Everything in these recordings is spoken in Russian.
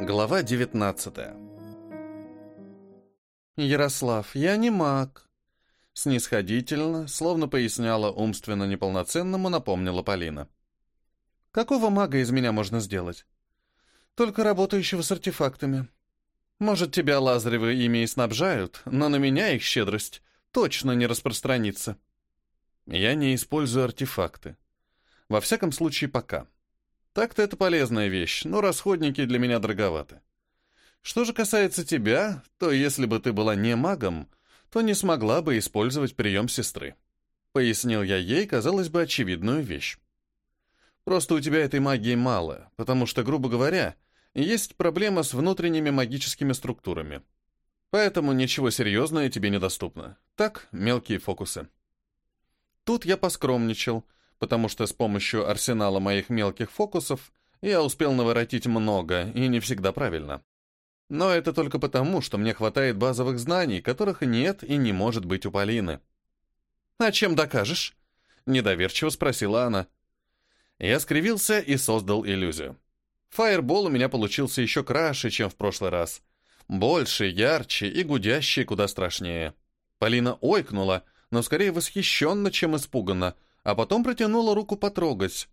Глава 19 «Ярослав, я не маг», — снисходительно, словно поясняла умственно неполноценному, напомнила Полина. «Какого мага из меня можно сделать? Только работающего с артефактами. Может, тебя Лазаревы ими и снабжают, но на меня их щедрость точно не распространится». «Я не использую артефакты. Во всяком случае, пока». Так-то это полезная вещь, но расходники для меня дороговаты. Что же касается тебя, то если бы ты была не магом, то не смогла бы использовать прием сестры. Пояснил я ей, казалось бы, очевидную вещь. Просто у тебя этой магии мало, потому что, грубо говоря, есть проблема с внутренними магическими структурами. Поэтому ничего серьезного тебе недоступно. Так, мелкие фокусы. Тут я поскромничал — потому что с помощью арсенала моих мелких фокусов я успел наворотить много и не всегда правильно. Но это только потому, что мне хватает базовых знаний, которых нет и не может быть у Полины. «А чем докажешь?» — недоверчиво спросила она. Я скривился и создал иллюзию. Фаербол у меня получился еще краше, чем в прошлый раз. Больше, ярче и гудящий куда страшнее. Полина ойкнула, но скорее восхищенно, чем испуганно — а потом протянула руку потрогать.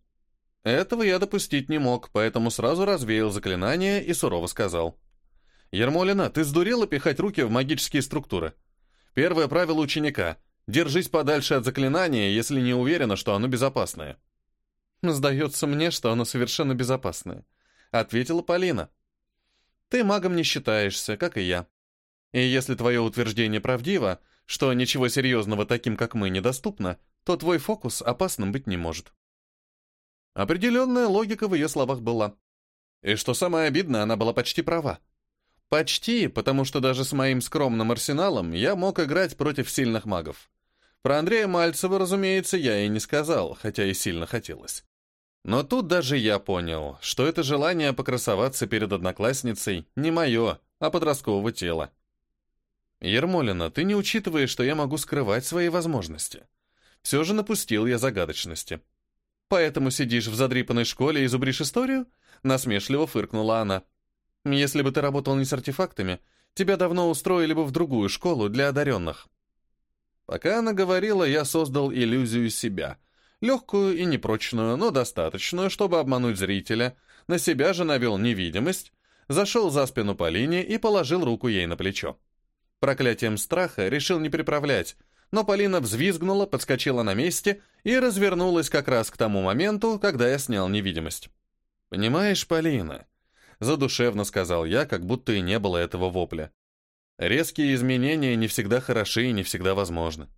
Этого я допустить не мог, поэтому сразу развеял заклинание и сурово сказал. «Ермолина, ты сдурела пихать руки в магические структуры? Первое правило ученика — держись подальше от заклинания, если не уверена, что оно безопасное». «Сдается мне, что оно совершенно безопасное», — ответила Полина. «Ты магом не считаешься, как и я. И если твое утверждение правдиво, что ничего серьезного таким, как мы, недоступно, то твой фокус опасным быть не может. Определенная логика в ее словах была. И что самое обидное, она была почти права. Почти, потому что даже с моим скромным арсеналом я мог играть против сильных магов. Про Андрея Мальцева, разумеется, я и не сказал, хотя и сильно хотелось. Но тут даже я понял, что это желание покрасоваться перед одноклассницей не мое, а подросткового тела. «Ермолина, ты не учитываешь, что я могу скрывать свои возможности. Все же напустил я загадочности. «Поэтому сидишь в задрипанной школе и зубришь историю?» Насмешливо фыркнула она. «Если бы ты работал не с артефактами, тебя давно устроили бы в другую школу для одаренных». Пока она говорила, я создал иллюзию себя. Легкую и непрочную, но достаточную, чтобы обмануть зрителя. На себя же навел невидимость, зашел за спину Полине и положил руку ей на плечо. Проклятием страха решил не приправлять, но Полина взвизгнула, подскочила на месте и развернулась как раз к тому моменту, когда я снял невидимость. «Понимаешь, Полина», — задушевно сказал я, как будто и не было этого вопля. «Резкие изменения не всегда хороши и не всегда возможны.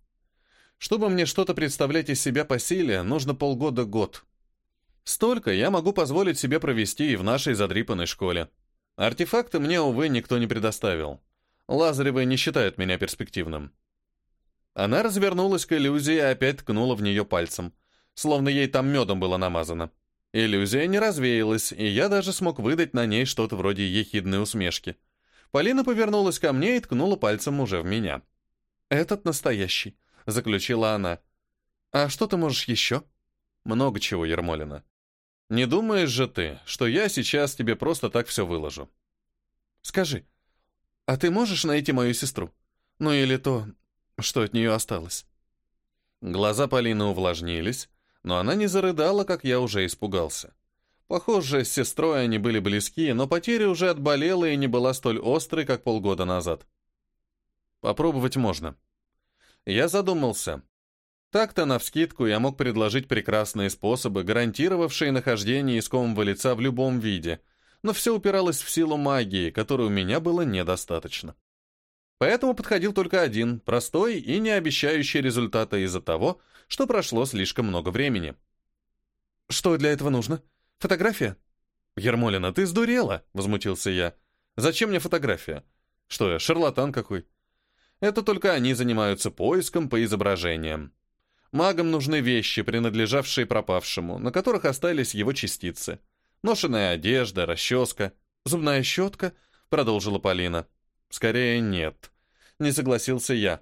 Чтобы мне что-то представлять из себя по силе, нужно полгода-год. Столько я могу позволить себе провести и в нашей задрипанной школе. Артефакты мне, увы, никто не предоставил. Лазаревы не считают меня перспективным. Она развернулась к иллюзии и опять ткнула в нее пальцем, словно ей там медом было намазано. Иллюзия не развеялась, и я даже смог выдать на ней что-то вроде ехидной усмешки. Полина повернулась ко мне и ткнула пальцем уже в меня. «Этот настоящий», — заключила она. «А что ты можешь еще?» «Много чего, Ермолина. Не думаешь же ты, что я сейчас тебе просто так все выложу?» «Скажи, а ты можешь найти мою сестру? Ну или то, что от нее осталось. Глаза Полины увлажнились, но она не зарыдала, как я уже испугался. Похоже, с сестрой они были близки, но потеря уже отболела и не была столь острой, как полгода назад. Попробовать можно. Я задумался. Так-то навскидку я мог предложить прекрасные способы, гарантировавшие нахождение искомого лица в любом виде, но все упиралось в силу магии, которой у меня было недостаточно. Поэтому подходил только один, простой и не обещающий результата из-за того, что прошло слишком много времени. «Что для этого нужно? Фотография?» «Ермолина, ты сдурела!» — возмутился я. «Зачем мне фотография? Что я, шарлатан какой?» «Это только они занимаются поиском по изображениям. Магам нужны вещи, принадлежавшие пропавшему, на которых остались его частицы. Ношеная одежда, расческа, зубная щетка», — продолжила Полина. Скорее, нет. Не согласился я.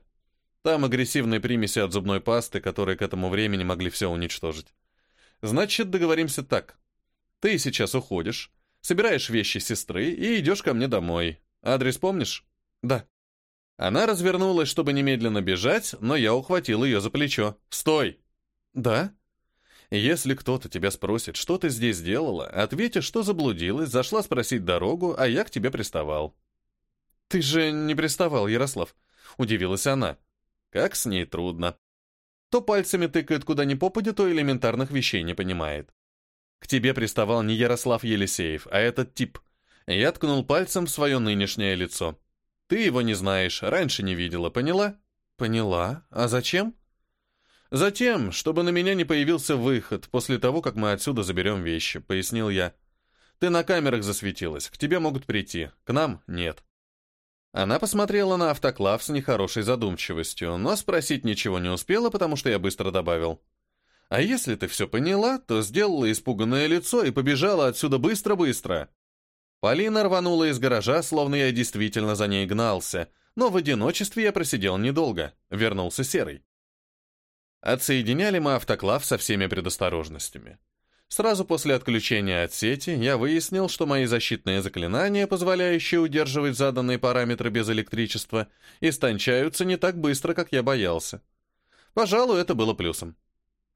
Там агрессивные примеси от зубной пасты, которые к этому времени могли все уничтожить. Значит, договоримся так. Ты сейчас уходишь, Собираешь вещи сестры и идешь ко мне домой. Адрес помнишь? Да. Она развернулась, чтобы немедленно бежать, но я ухватил ее за плечо. «Стой!» «Да?» «Если кто-то тебя спросит, что ты здесь делала, ответишь, что заблудилась, зашла спросить дорогу, а я к тебе приставал». «Ты же не приставал, Ярослав», — удивилась она. «Как с ней трудно. То пальцами тыкает куда ни попадя, то элементарных вещей не понимает. К тебе приставал не Ярослав Елисеев, а этот тип. Я ткнул пальцем в свое нынешнее лицо. Ты его не знаешь, раньше не видела, поняла? Поняла. А зачем? Затем, чтобы на меня не появился выход после того, как мы отсюда заберем вещи, пояснил я. Ты на камерах засветилась, к тебе могут прийти, к нам нет. Она посмотрела на автоклав с нехорошей задумчивостью, но спросить ничего не успела, потому что я быстро добавил. А если ты все поняла, то сделала испуганное лицо и побежала отсюда быстро-быстро. Полина рванула из гаража, словно я действительно за ней гнался, но в одиночестве я просидел недолго, вернулся серый. Отсоединяли мы автоклав со всеми предосторожностями. Сразу после отключения от сети я выяснил, что мои защитные заклинания, позволяющие удерживать заданные параметры без электричества, истончаются не так быстро, как я боялся. Пожалуй, это было плюсом.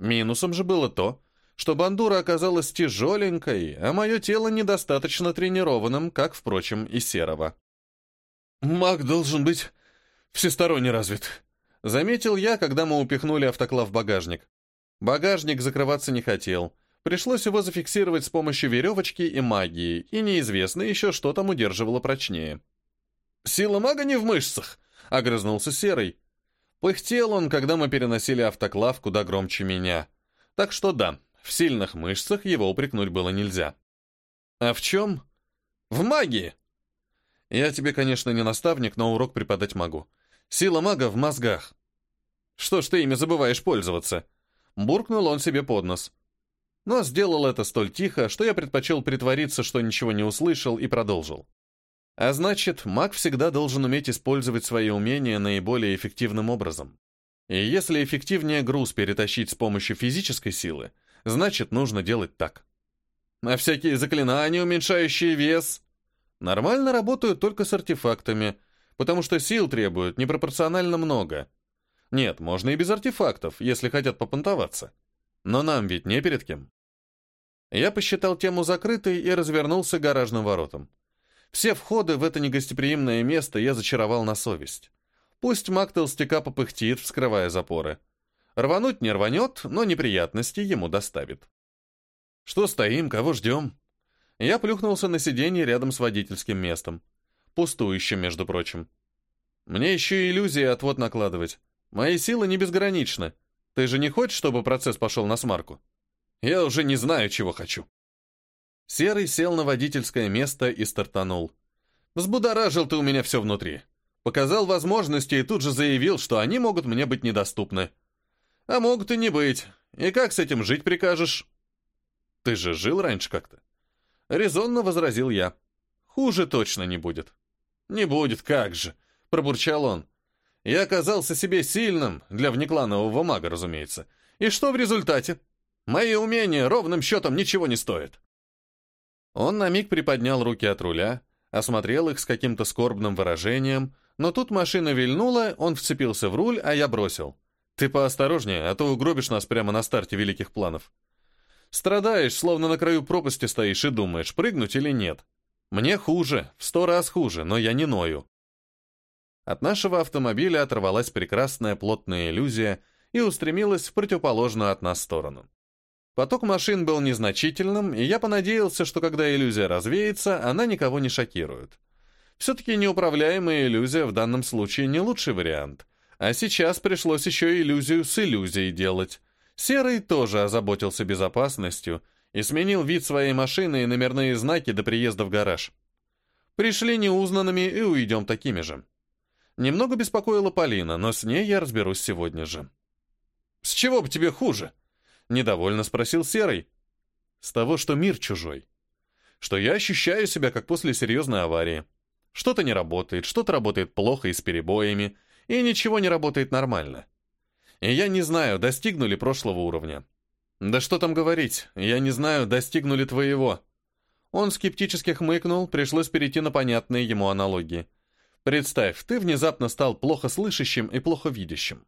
Минусом же было то, что бандура оказалась тяжеленькой, а мое тело недостаточно тренированным, как, впрочем, и серого. «Маг должен быть всесторонне развит», — заметил я, когда мы упихнули автоклав в багажник. Багажник закрываться не хотел. Пришлось его зафиксировать с помощью веревочки и магии, и неизвестно еще, что там удерживало прочнее. «Сила мага не в мышцах», — огрызнулся Серый. Пыхтел он, когда мы переносили автоклав куда громче меня. Так что да, в сильных мышцах его упрекнуть было нельзя. А в чем? В магии. Я тебе, конечно, не наставник, но урок преподать могу. Сила мага в мозгах. Что ж ты ими забываешь пользоваться? Буркнул он себе под нос. Но сделал это столь тихо, что я предпочел притвориться, что ничего не услышал, и продолжил. А значит, маг всегда должен уметь использовать свои умения наиболее эффективным образом. И если эффективнее груз перетащить с помощью физической силы, значит, нужно делать так. А всякие заклинания, уменьшающие вес, нормально работают только с артефактами, потому что сил требуют непропорционально много. Нет, можно и без артефактов, если хотят попонтоваться. Но нам ведь не перед кем. Я посчитал тему закрытой и развернулся к гаражным воротам. Все входы в это негостеприимное место я зачаровал на совесть. Пусть маг толстяка попыхтит, вскрывая запоры. Рвануть не рванет, но неприятности ему доставит. Что стоим, кого ждем? Я плюхнулся на сиденье рядом с водительским местом. Пустующим, между прочим. Мне еще иллюзии отвод накладывать. Мои силы не безграничны. Ты же не хочешь, чтобы процесс пошел на смарку? Я уже не знаю, чего хочу. Серый сел на водительское место и стартанул. Взбудоражил ты у меня все внутри. Показал возможности и тут же заявил, что они могут мне быть недоступны. А могут и не быть. И как с этим жить прикажешь? Ты же жил раньше как-то. Резонно возразил я. Хуже точно не будет. Не будет, как же, пробурчал он. Я оказался себе сильным, для внекланового мага, разумеется. И что в результате? Мои умения ровным счетом ничего не стоят. Он на миг приподнял руки от руля, осмотрел их с каким-то скорбным выражением, но тут машина вильнула, он вцепился в руль, а я бросил. Ты поосторожнее, а то угробишь нас прямо на старте великих планов. Страдаешь, словно на краю пропасти стоишь и думаешь, прыгнуть или нет. Мне хуже, в сто раз хуже, но я не ною. От нашего автомобиля оторвалась прекрасная плотная иллюзия и устремилась в противоположную от нас сторону. Поток машин был незначительным, и я понадеялся, что когда иллюзия развеется, она никого не шокирует. Все-таки неуправляемая иллюзия в данном случае не лучший вариант. А сейчас пришлось еще иллюзию с иллюзией делать. Серый тоже озаботился безопасностью и сменил вид своей машины и номерные знаки до приезда в гараж. Пришли неузнанными и уйдем такими же. Немного беспокоила Полина, но с ней я разберусь сегодня же. «С чего бы тебе хуже?» — недовольно спросил Серый. «С того, что мир чужой. Что я ощущаю себя, как после серьезной аварии. Что-то не работает, что-то работает плохо и с перебоями — и ничего не работает нормально. И я не знаю, достигнули прошлого уровня. Да что там говорить, я не знаю, достигнули твоего. Он скептически хмыкнул, пришлось перейти на понятные ему аналогии. Представь, ты внезапно стал плохо слышащим и плохо видящим.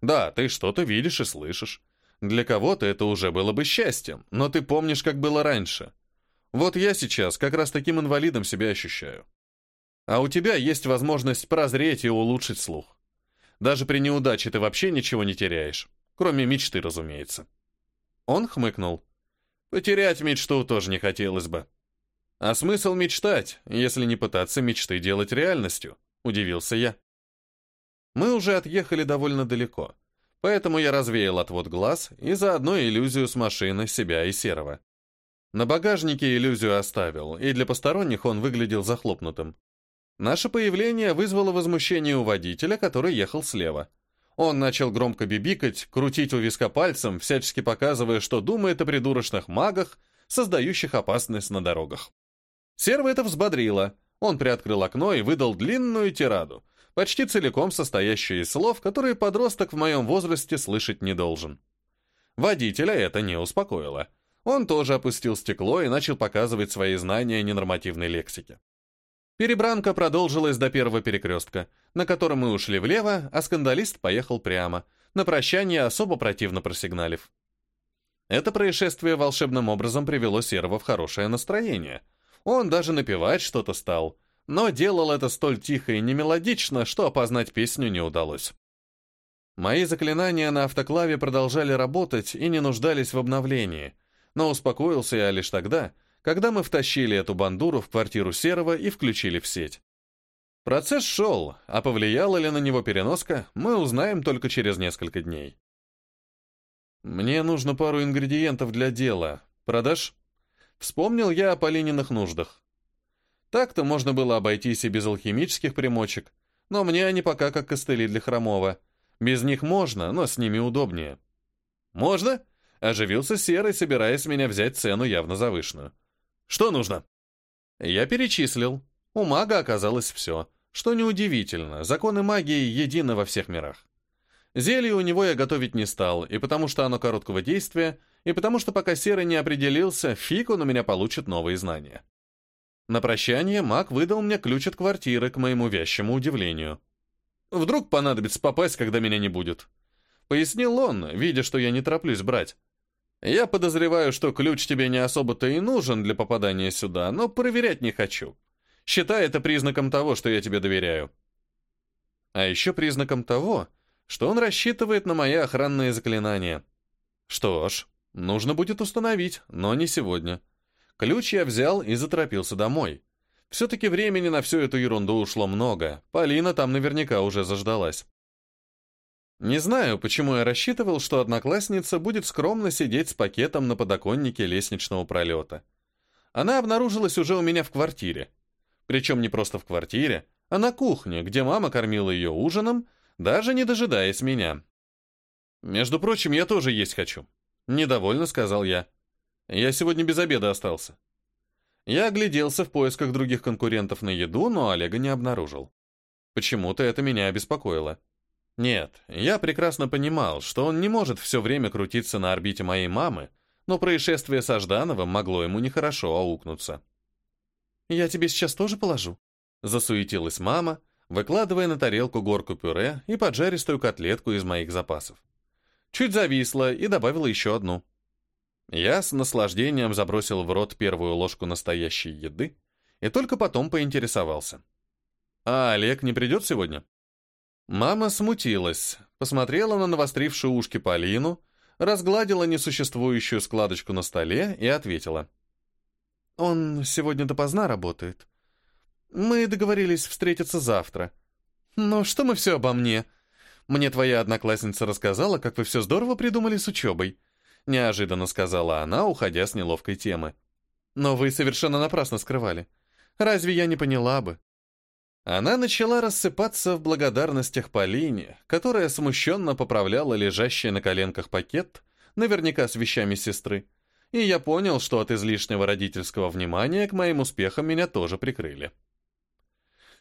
Да, ты что-то видишь и слышишь. Для кого-то это уже было бы счастьем, но ты помнишь, как было раньше. Вот я сейчас как раз таким инвалидом себя ощущаю. А у тебя есть возможность прозреть и улучшить слух. Даже при неудаче ты вообще ничего не теряешь. Кроме мечты, разумеется. Он хмыкнул. Потерять мечту тоже не хотелось бы. А смысл мечтать, если не пытаться мечты делать реальностью? Удивился я. Мы уже отъехали довольно далеко, поэтому я развеял отвод глаз и заодно иллюзию с машины себя и серого. На багажнике иллюзию оставил, и для посторонних он выглядел захлопнутым. Наше появление вызвало возмущение у водителя, который ехал слева. Он начал громко бибикать, крутить у виска пальцем, всячески показывая, что думает о придурочных магах, создающих опасность на дорогах. Серва это взбодрило. Он приоткрыл окно и выдал длинную тираду, почти целиком состоящую из слов, которые подросток в моем возрасте слышать не должен. Водителя это не успокоило. Он тоже опустил стекло и начал показывать свои знания ненормативной лексики. Перебранка продолжилась до первого перекрестка, на котором мы ушли влево, а скандалист поехал прямо, на прощание особо противно просигналив. Это происшествие волшебным образом привело Серого в хорошее настроение. Он даже напевать что-то стал, но делал это столь тихо и немелодично, что опознать песню не удалось. Мои заклинания на автоклаве продолжали работать и не нуждались в обновлении, но успокоился я лишь тогда, когда мы втащили эту бандуру в квартиру Серого и включили в сеть. Процесс шел, а повлияла ли на него переноска, мы узнаем только через несколько дней. «Мне нужно пару ингредиентов для дела. Продашь?» Вспомнил я о Полининых нуждах. Так-то можно было обойтись и без алхимических примочек, но мне они пока как костыли для Хромова. Без них можно, но с ними удобнее. «Можно?» — оживился Серый, собираясь меня взять цену явно завышенную. Что нужно?» Я перечислил. У мага оказалось все. Что неудивительно, законы магии едины во всех мирах. Зелье у него я готовить не стал, и потому что оно короткого действия, и потому что пока Серый не определился, фиг он у меня получит новые знания. На прощание маг выдал мне ключ от квартиры, к моему вящему удивлению. «Вдруг понадобится попасть, когда меня не будет?» Пояснил он, видя, что я не тороплюсь брать. Я подозреваю, что ключ тебе не особо-то и нужен для попадания сюда, но проверять не хочу. Считай это признаком того, что я тебе доверяю. А еще признаком того, что он рассчитывает на мои охранные заклинания. Что ж, нужно будет установить, но не сегодня. Ключ я взял и заторопился домой. Все-таки времени на всю эту ерунду ушло много. Полина там наверняка уже заждалась. Не знаю, почему я рассчитывал, что одноклассница будет скромно сидеть с пакетом на подоконнике лестничного пролета. Она обнаружилась уже у меня в квартире. Причем не просто в квартире, а на кухне, где мама кормила ее ужином, даже не дожидаясь меня. «Между прочим, я тоже есть хочу», — недовольно сказал я. «Я сегодня без обеда остался». Я огляделся в поисках других конкурентов на еду, но Олега не обнаружил. Почему-то это меня обеспокоило. Нет, я прекрасно понимал, что он не может все время крутиться на орбите моей мамы, но происшествие со Ждановым могло ему нехорошо аукнуться. «Я тебе сейчас тоже положу», — засуетилась мама, выкладывая на тарелку горку пюре и поджаристую котлетку из моих запасов. Чуть зависла и добавила еще одну. Я с наслаждением забросил в рот первую ложку настоящей еды и только потом поинтересовался. «А Олег не придет сегодня?» Мама смутилась, посмотрела на навострившую ушки Полину, разгладила несуществующую складочку на столе и ответила. «Он сегодня допоздна работает. Мы договорились встретиться завтра. Но что мы все обо мне? Мне твоя одноклассница рассказала, как вы все здорово придумали с учебой», неожиданно сказала она, уходя с неловкой темы. «Но вы совершенно напрасно скрывали. Разве я не поняла бы?» Она начала рассыпаться в благодарностях Полине, которая смущенно поправляла лежащий на коленках пакет, наверняка с вещами сестры, и я понял, что от излишнего родительского внимания к моим успехам меня тоже прикрыли.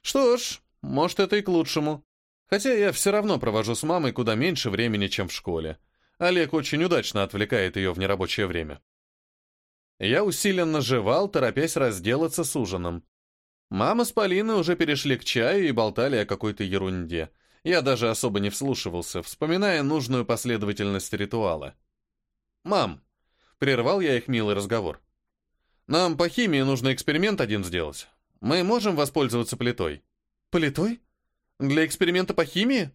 Что ж, может, это и к лучшему. Хотя я все равно провожу с мамой куда меньше времени, чем в школе. Олег очень удачно отвлекает ее в нерабочее время. Я усиленно жевал, торопясь разделаться с ужином. Мама с Полиной уже перешли к чаю и болтали о какой-то ерунде. Я даже особо не вслушивался, вспоминая нужную последовательность ритуала. «Мам!» — прервал я их милый разговор. «Нам по химии нужно эксперимент один сделать. Мы можем воспользоваться плитой?» «Плитой? Для эксперимента по химии?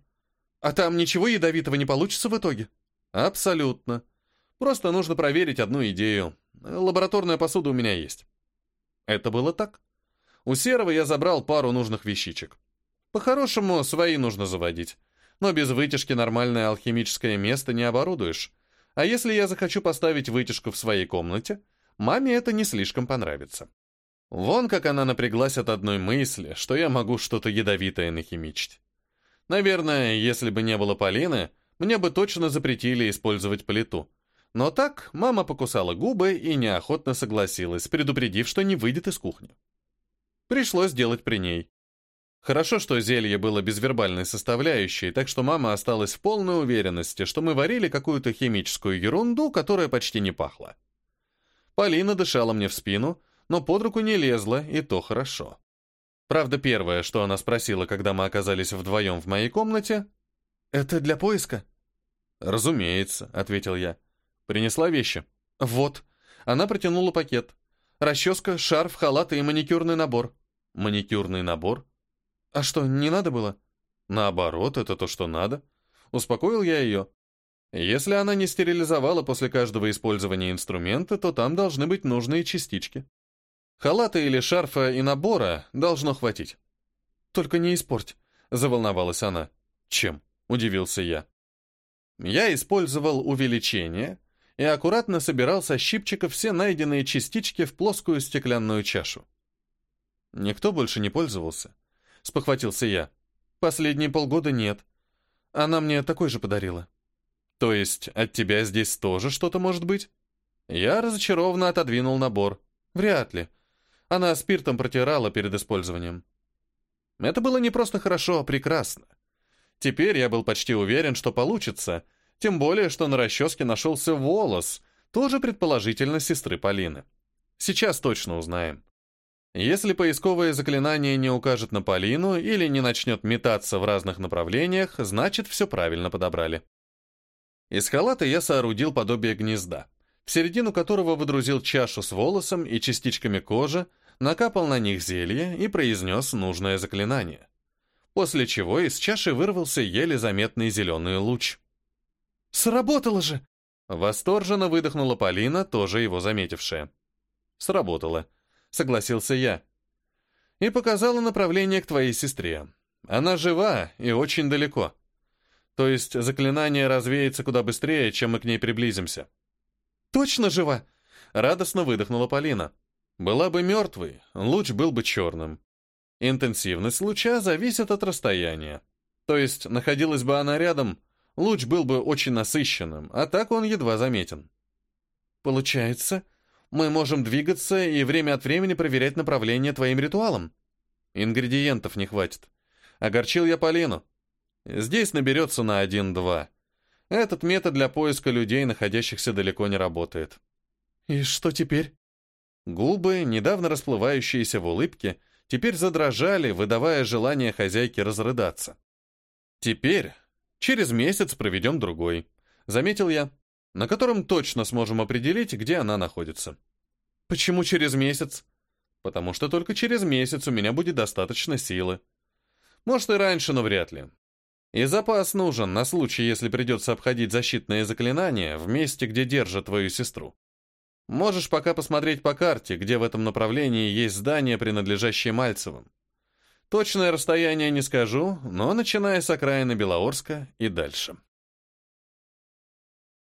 А там ничего ядовитого не получится в итоге?» «Абсолютно. Просто нужно проверить одну идею. Лабораторная посуда у меня есть». Это было так. У Серого я забрал пару нужных вещичек. По-хорошему, свои нужно заводить. Но без вытяжки нормальное алхимическое место не оборудуешь. А если я захочу поставить вытяжку в своей комнате, маме это не слишком понравится. Вон как она напряглась от одной мысли, что я могу что-то ядовитое нахимичить. Наверное, если бы не было Полины, мне бы точно запретили использовать плиту. Но так мама покусала губы и неохотно согласилась, предупредив, что не выйдет из кухни. Пришлось делать при ней. Хорошо, что зелье было безвербальной составляющей, так что мама осталась в полной уверенности, что мы варили какую-то химическую ерунду, которая почти не пахла. Полина дышала мне в спину, но под руку не лезла, и то хорошо. Правда, первое, что она спросила, когда мы оказались вдвоем в моей комнате, «Это для поиска?» «Разумеется», — ответил я. «Принесла вещи?» «Вот». Она протянула пакет. Расческа, шарф, халат и маникюрный набор. Маникюрный набор? А что, не надо было? Наоборот, это то, что надо. Успокоил я ее. Если она не стерилизовала после каждого использования инструмента, то там должны быть нужные частички. Халата или шарфа и набора должно хватить. Только не испорть, заволновалась она. Чем? Удивился я. Я использовал увеличение и аккуратно собирал со щипчика все найденные частички в плоскую стеклянную чашу. Никто больше не пользовался. Спохватился я. Последние полгода нет. Она мне такой же подарила. То есть от тебя здесь тоже что-то может быть? Я разочарованно отодвинул набор. Вряд ли. Она спиртом протирала перед использованием. Это было не просто хорошо, а прекрасно. Теперь я был почти уверен, что получится, тем более, что на расческе нашелся волос, тоже предположительно сестры Полины. Сейчас точно узнаем. Если поисковое заклинание не укажет на Полину или не начнет метаться в разных направлениях, значит, все правильно подобрали. Из халата я соорудил подобие гнезда, в середину которого выдрузил чашу с волосом и частичками кожи, накапал на них зелье и произнес нужное заклинание. После чего из чаши вырвался еле заметный зеленый луч. «Сработало же!» Восторженно выдохнула Полина, тоже его заметившая. «Сработало», согласился я. И показала направление к твоей сестре. Она жива и очень далеко. То есть заклинание развеется куда быстрее, чем мы к ней приблизимся. Точно жива? Радостно выдохнула Полина. Была бы мертвой, луч был бы черным. Интенсивность луча зависит от расстояния. То есть, находилась бы она рядом, луч был бы очень насыщенным, а так он едва заметен. Получается, мы можем двигаться и время от времени проверять направление твоим ритуалом. Ингредиентов не хватит. Огорчил я Полину. Здесь наберется на один-два. Этот метод для поиска людей, находящихся далеко, не работает. И что теперь? Губы, недавно расплывающиеся в улыбке, теперь задрожали, выдавая желание хозяйки разрыдаться. Теперь, через месяц проведем другой. Заметил я на котором точно сможем определить, где она находится. Почему через месяц? Потому что только через месяц у меня будет достаточно силы. Может и раньше, но вряд ли. И запас нужен на случай, если придется обходить защитные заклинания в месте, где держат твою сестру. Можешь пока посмотреть по карте, где в этом направлении есть здание, принадлежащее Мальцевым. Точное расстояние не скажу, но начиная с окраины Белоорска и дальше.